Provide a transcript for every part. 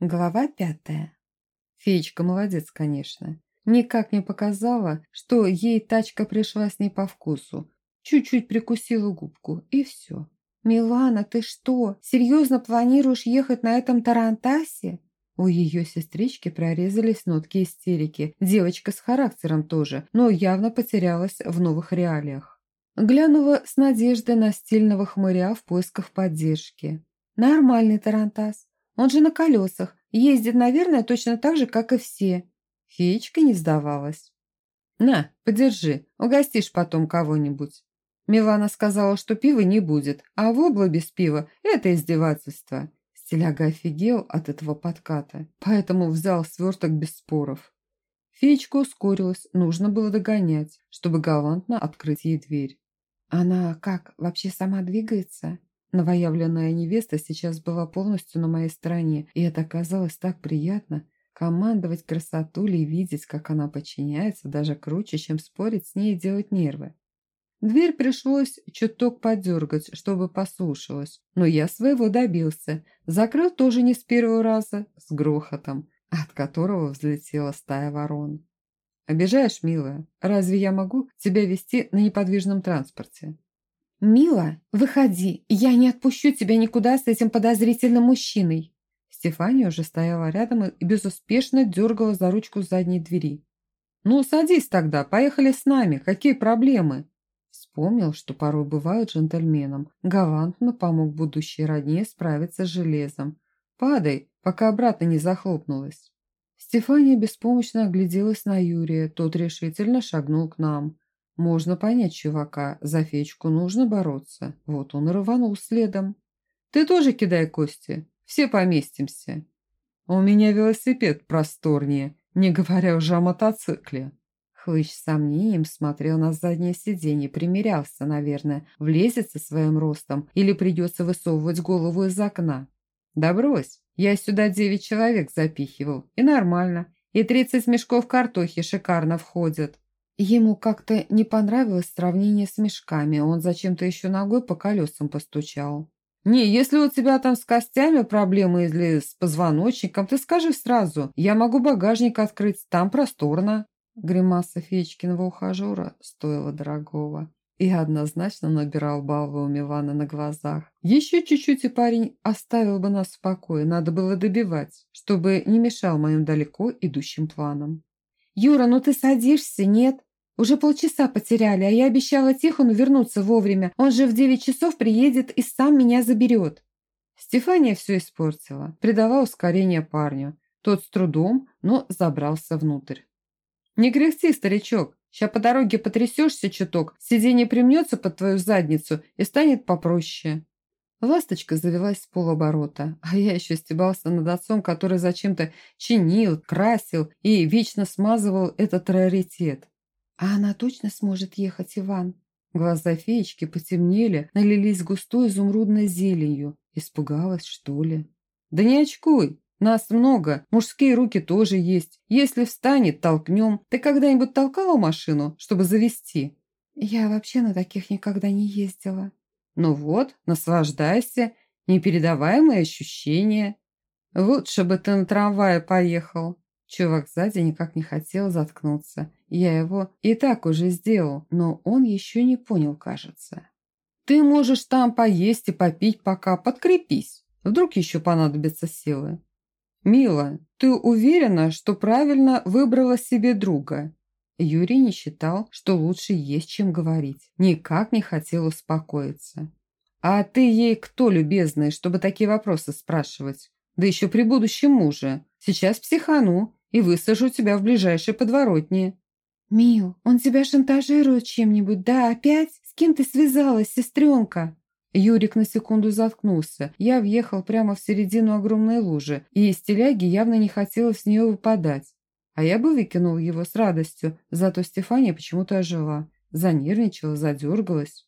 Глава пятая. Феечка молодец, конечно. Никак не показала, что ей тачка пришлась не по вкусу. Чуть-чуть прикусила губку, и все. «Милана, ты что, серьезно планируешь ехать на этом Тарантасе?» У ее сестрички прорезались нотки истерики. Девочка с характером тоже, но явно потерялась в новых реалиях. Глянула с надеждой на стильного хмыря в поисках поддержки. «Нормальный Тарантас. Он же на колесах. Ездит, наверное, точно так же, как и все. Феечка не сдавалась. «На, подержи, угостишь потом кого-нибудь». Милана сказала, что пива не будет, а вобла без пива – это издевательство. Стиляга офигел от этого подката, поэтому взял сверток без споров. Феечка ускорилась, нужно было догонять, чтобы галантно открыть ей дверь. «Она как, вообще сама двигается?» Новоявленная невеста сейчас была полностью на моей стороне, и это казалось так приятно. Командовать красоту или видеть, как она подчиняется, даже круче, чем спорить с ней и делать нервы. Дверь пришлось чуток подергать, чтобы послушалась, но я своего добился. Закрыл тоже не с первого раза, с грохотом, от которого взлетела стая ворон. «Обижаешь, милая? Разве я могу тебя вести на неподвижном транспорте?» «Мила, выходи, я не отпущу тебя никуда с этим подозрительным мужчиной!» Стефания уже стояла рядом и безуспешно дергала за ручку задней двери. «Ну, садись тогда, поехали с нами, какие проблемы?» Вспомнил, что порой бывают джентльменом. Галантно помог будущей родне справиться с железом. «Падай, пока обратно не захлопнулась». Стефания беспомощно огляделась на Юрия, тот решительно шагнул к нам. Можно понять чувака, за фечку нужно бороться. Вот он рванул следом. Ты тоже кидай кости, все поместимся. У меня велосипед просторнее, не говоря уже о мотоцикле. Хлыщ с сомнением смотрел на заднее сиденье, примерялся, наверное, влезет со своим ростом или придется высовывать голову из окна. Да брось, я сюда девять человек запихивал, и нормально, и тридцать мешков картохи шикарно входят. Ему как-то не понравилось сравнение с мешками, он зачем-то еще ногой по колесам постучал. «Не, если у тебя там с костями проблемы или с позвоночником, ты скажи сразу. Я могу багажник открыть, там просторно». Гримаса Фечкиного ухажера стоила дорогого и однозначно набирал баллы у Милана на глазах. Еще чуть-чуть и парень оставил бы нас в покое, надо было добивать, чтобы не мешал моим далеко идущим планам. «Юра, ну ты садишься, нет?» Уже полчаса потеряли, а я обещала Тихону вернуться вовремя. Он же в девять часов приедет и сам меня заберет». Стефания все испортила, придала ускорение парню. Тот с трудом, но забрался внутрь. «Не кряхти, старичок. Сейчас по дороге потрясешься чуток, сиденье примнется под твою задницу и станет попроще». Ласточка завелась с полоборота, а я еще стебался над отцом, который зачем-то чинил, красил и вечно смазывал этот раритет. «А она точно сможет ехать, Иван?» Глаза феечки потемнели, налились густой изумрудной зеленью. Испугалась, что ли? «Да не очкуй! Нас много, мужские руки тоже есть. Если встанет, толкнем. Ты когда-нибудь толкала машину, чтобы завести?» «Я вообще на таких никогда не ездила». «Ну вот, наслаждайся. Непередаваемые ощущения. Лучше бы ты на трамвае поехал». Чувак сзади никак не хотел заткнуться. Я его и так уже сделал, но он еще не понял, кажется. Ты можешь там поесть и попить пока, подкрепись. Вдруг еще понадобятся силы. Мила, ты уверена, что правильно выбрала себе друга? Юрий не считал, что лучше есть, чем говорить. Никак не хотел успокоиться. А ты ей кто, любезный, чтобы такие вопросы спрашивать? Да еще при будущем муже. Сейчас психану и высажу тебя в ближайшей подворотне». «Мил, он тебя шантажирует чем-нибудь, да, опять? С кем ты связалась, сестренка?» Юрик на секунду заткнулся. Я въехал прямо в середину огромной лужи, и из теляги явно не хотелось с нее выпадать. А я бы выкинул его с радостью, зато Стефания почему-то ожила. Занервничала, задергалась.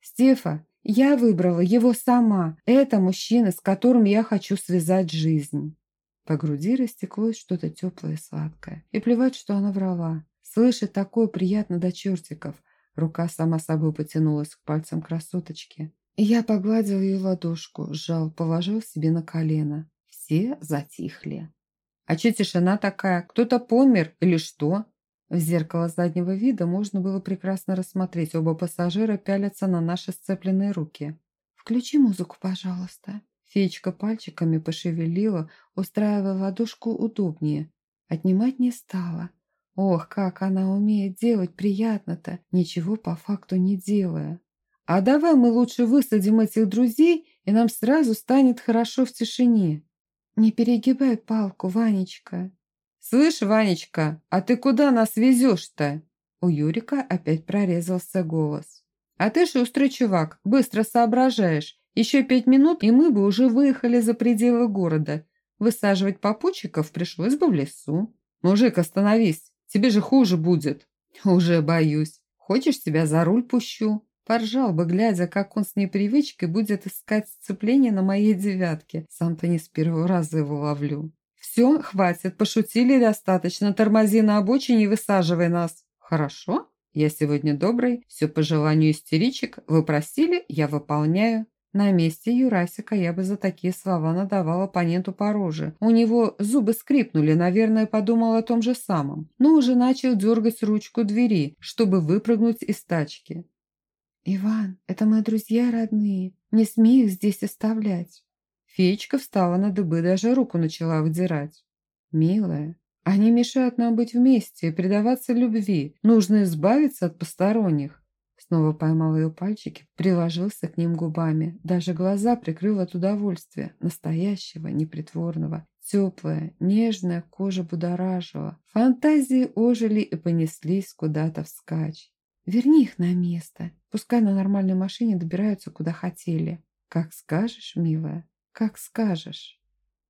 «Стефа, я выбрала его сама. Это мужчина, с которым я хочу связать жизнь». По груди растеклось что-то теплое и сладкое. И плевать, что она врала. Слышать такое приятно до чертиков. Рука сама собой потянулась к пальцам красоточки. Я погладил ее ладошку, сжал, положил себе на колено. Все затихли. А че тишина такая? Кто-то помер или что? В зеркало заднего вида можно было прекрасно рассмотреть. Оба пассажира пялятся на наши сцепленные руки. «Включи музыку, пожалуйста». Феечка пальчиками пошевелила, устраивая ладошку удобнее. Отнимать не стала. Ох, как она умеет делать приятно-то, ничего по факту не делая. А давай мы лучше высадим этих друзей, и нам сразу станет хорошо в тишине. Не перегибай палку, Ванечка. Слышь, Ванечка, а ты куда нас везешь-то? У Юрика опять прорезался голос. А ты шустрый чувак, быстро соображаешь. Еще пять минут, и мы бы уже выехали за пределы города. Высаживать попутчиков пришлось бы в лесу. Мужик, остановись, тебе же хуже будет. Уже боюсь. Хочешь, тебя за руль пущу? Поржал бы, глядя, как он с непривычкой будет искать сцепление на моей девятке. Сам-то не с первого раза его ловлю. «Все, хватит, пошутили достаточно. Тормози на обочине и высаживай нас». «Хорошо, я сегодня добрый. Все по желанию истеричек. Вы просили, я выполняю». На месте Юрасика я бы за такие слова надавала оппоненту по роже. У него зубы скрипнули, наверное, подумал о том же самом. Но уже начал дергать ручку двери, чтобы выпрыгнуть из тачки. «Иван, это мои друзья родные. Не смей их здесь оставлять». Феечка встала на дыбы, даже руку начала выдирать. «Милая, они мешают нам быть вместе и предаваться любви. Нужно избавиться от посторонних». Снова поймал ее пальчики, приложился к ним губами. Даже глаза прикрыл от удовольствия. Настоящего, непритворного. Теплая, нежная кожа будоражила. Фантазии ожили и понеслись куда-то вскачь. Верни их на место. Пускай на нормальной машине добираются куда хотели. Как скажешь, милая, как скажешь.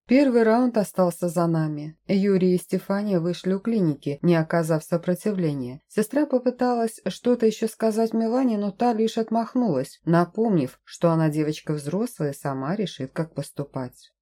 Первый раунд остался за нами. Юрий и Стефания вышли у клиники, не оказав сопротивления. Сестра попыталась что-то еще сказать Милане, но та лишь отмахнулась, напомнив, что она девочка взрослая сама решит, как поступать.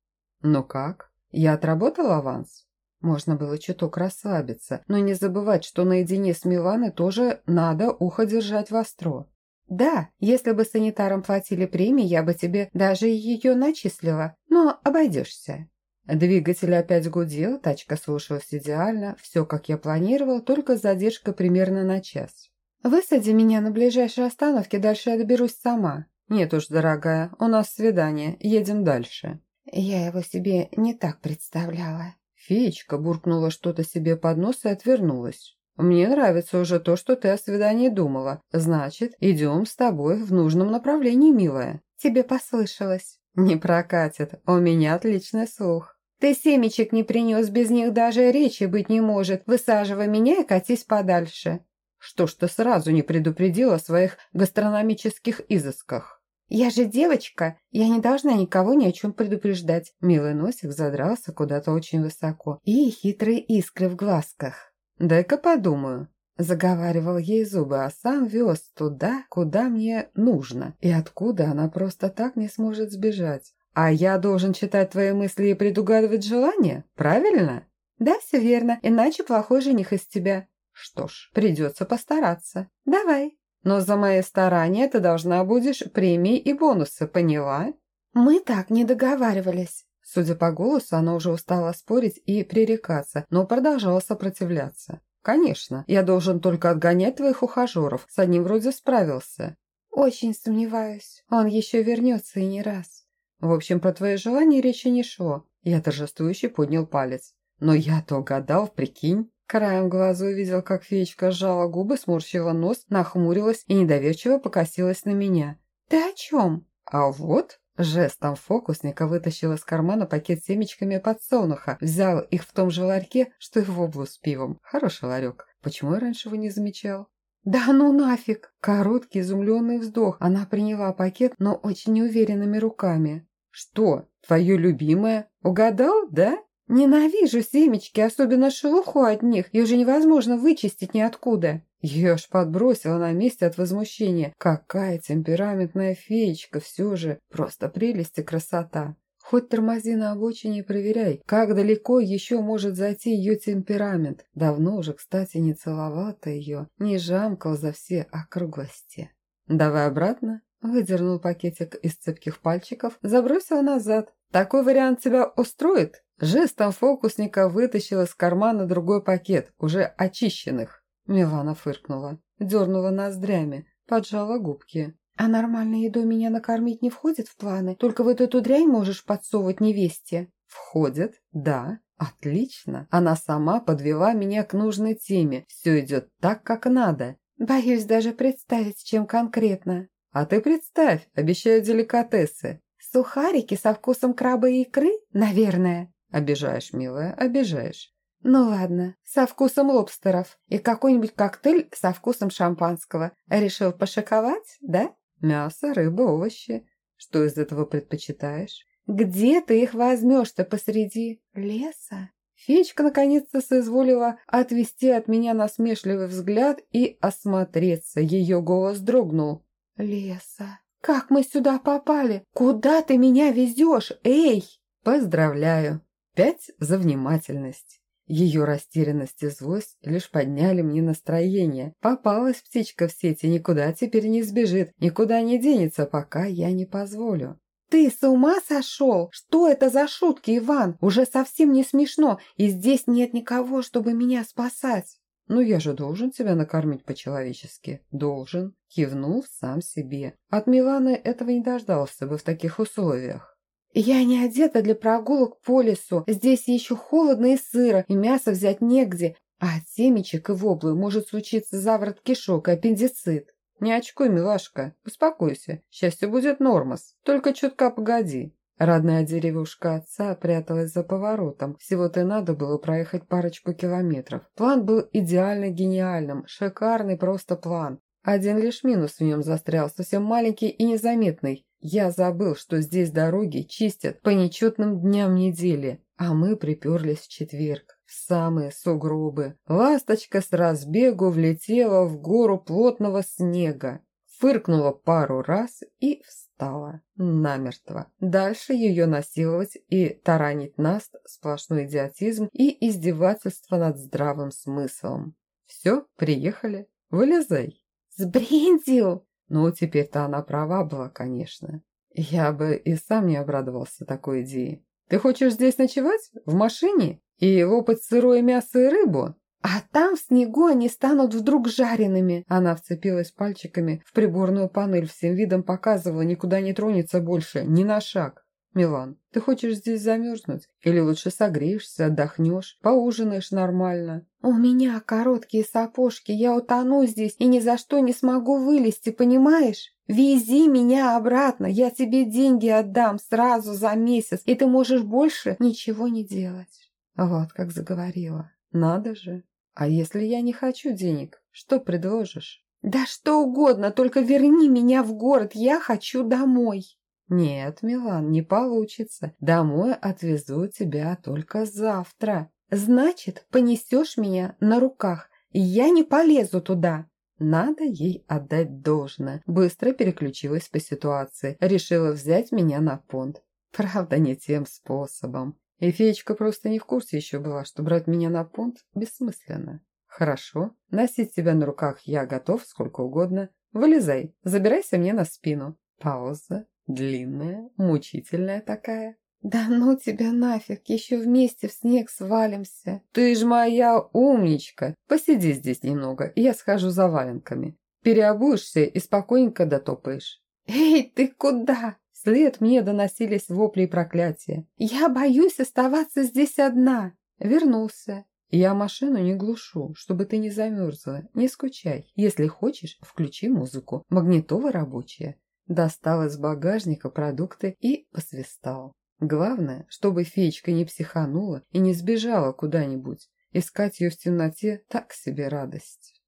«Ну как? Я отработал аванс?» Можно было чуток расслабиться, но не забывать, что наедине с Миланой тоже надо ухо держать востро. «Да, если бы санитарам платили премии, я бы тебе даже ее начислила, но обойдешься». Двигатель опять гудел, тачка слушалась идеально, все как я планировал, только с задержкой примерно на час. «Высади меня на ближайшей остановке, дальше я доберусь сама». «Нет уж, дорогая, у нас свидание, едем дальше». Я его себе не так представляла. Феечка буркнула что-то себе под нос и отвернулась. «Мне нравится уже то, что ты о свидании думала. Значит, идем с тобой в нужном направлении, милая». «Тебе послышалось». «Не прокатит. У меня отличный слух». «Ты семечек не принес, без них даже речи быть не может. Высаживай меня и катись подальше». «Что ж ты сразу не предупредила о своих гастрономических изысках?» «Я же девочка, я не должна никого ни о чем предупреждать». Милый носик задрался куда-то очень высоко. И хитрые искры в глазках. «Дай-ка подумаю». Заговаривал ей зубы, а сам вез туда, куда мне нужно. И откуда она просто так не сможет сбежать. А я должен читать твои мысли и предугадывать желания, правильно? Да, все верно, иначе плохой жених из тебя. Что ж, придется постараться. Давай. Но за мои старания ты должна будешь премии и бонусы, поняла?» «Мы так не договаривались». Судя по голосу, она уже устала спорить и пререкаться, но продолжала сопротивляться. «Конечно, я должен только отгонять твоих ухажеров. С одним вроде справился». «Очень сомневаюсь. Он еще вернется и не раз». «В общем, про твои желания речи не шло». Я торжествующе поднял палец. «Но я-то угадал, прикинь». Краем глаза увидел, как феечка сжала губы, сморщила нос, нахмурилась и недоверчиво покосилась на меня. «Ты о чем?» «А вот...» Жестом фокусника вытащил из кармана пакет с семечками подсолнуха, взял их в том же ларьке, что и в облу с пивом. Хороший ларек. Почему я раньше его не замечал? «Да ну нафиг!» Короткий изумленный вздох. Она приняла пакет, но очень неуверенными руками. «Что, твое любимое? Угадал, да?» Ненавижу семечки, особенно шелуху от них, и уже невозможно вычистить ниоткуда. Ее аж подбросила на месте от возмущения. Какая темпераментная феечка все же. Просто прелесть и красота. Хоть тормози на обочине и проверяй, как далеко еще может зайти ее темперамент. Давно уже, кстати, не целовал-то ее, не жамкал за все округлости. «Давай обратно», Выдернул пакетик из цепких пальчиков, забросил назад. Такой вариант тебя устроит?» Жестом фокусника вытащил из кармана другой пакет, уже очищенных. Милана фыркнула, дернула ноздрями, поджала губки. «А нормальной едой меня накормить не входит в планы? Только вот эту дрянь можешь подсовывать невесте?» «Входит, да. Отлично. Она сама подвела меня к нужной теме. Все идет так, как надо». «Боюсь даже представить, чем конкретно». «А ты представь, обещаю деликатесы». «Сухарики со вкусом краба и икры, наверное?» Обижаешь, милая, обижаешь. Ну ладно, со вкусом лобстеров. И какой-нибудь коктейль со вкусом шампанского. Решил пошиковать, да? Мясо, рыба, овощи. Что из этого предпочитаешь? Где ты их возьмешь-то посреди леса? Феечка наконец-то соизволила отвести от меня насмешливый взгляд и осмотреться. Ее голос дрогнул. «Леса, как мы сюда попали? Куда ты меня везешь? Эй!» «Поздравляю!» Пять за внимательность. Ее растерянность и злость лишь подняли мне настроение. Попалась птичка в сети, никуда теперь не сбежит, никуда не денется, пока я не позволю. «Ты с ума сошел? Что это за шутки, Иван? Уже совсем не смешно, и здесь нет никого, чтобы меня спасать». «Ну я же должен тебя накормить по-человечески». «Должен», кивнул сам себе. От Миланы этого не дождался бы в таких условиях. «Я не одета для прогулок по лесу. Здесь еще холодно и сыро, и мясо взять негде. А от семечек и воблы может случиться заворот кишок и аппендицит». «Не очкуй, милашка, успокойся. Счастье будет нормас. Только чутка погоди». Родная деревушка отца пряталась за поворотом. Всего-то надо было проехать парочку километров. План был идеально гениальным, шикарный просто план. Один лишь минус в нем застрял, совсем маленький и незаметный. Я забыл, что здесь дороги чистят по нечетным дням недели, а мы приперлись в четверг, самые сугробы. Ласточка с разбегу влетела в гору плотного снега, фыркнула пару раз и встала намертво. Дальше ее насиловать и таранить нас сплошной идиотизм и издевательство над здравым смыслом. Все, приехали, вылезай. «Сбрендил!» Ну, теперь-то она права была, конечно. Я бы и сам не обрадовался такой идее. Ты хочешь здесь ночевать? В машине? И лопать сырое мясо и рыбу? А там в снегу они станут вдруг жареными. Она вцепилась пальчиками в приборную панель, всем видом показывала, никуда не тронется больше, ни на шаг. «Милан, ты хочешь здесь замерзнуть? Или лучше согреешься, отдохнешь, поужинаешь нормально?» «У меня короткие сапожки, я утону здесь и ни за что не смогу вылезти, понимаешь? Вези меня обратно, я тебе деньги отдам сразу за месяц, и ты можешь больше ничего не делать». Вот как заговорила. «Надо же. А если я не хочу денег, что предложишь?» «Да что угодно, только верни меня в город, я хочу домой». «Нет, Милан, не получится. Домой отвезу тебя только завтра». «Значит, понесешь меня на руках. Я не полезу туда». Надо ей отдать должное. Быстро переключилась по ситуации. Решила взять меня на понт. Правда, не тем способом. И феечка просто не в курсе еще была, что брать меня на понт бессмысленно. Хорошо, носить тебя на руках я готов сколько угодно. Вылезай, забирайся мне на спину. Пауза. Длинная, мучительная такая. «Да ну тебя нафиг, еще вместе в снег свалимся!» «Ты ж моя умничка! Посиди здесь немного, я схожу за валенками. Переобуешься и спокойненько дотопаешь». «Эй, ты куда?» След мне доносились вопли и проклятия. «Я боюсь оставаться здесь одна!» Вернулся. Я машину не глушу, чтобы ты не замерзла. Не скучай. Если хочешь, включи музыку. Магнитола рабочая достал из багажника продукты и посвистал. Главное, чтобы феечка не психанула и не сбежала куда-нибудь. Искать ее в темноте – так себе радость.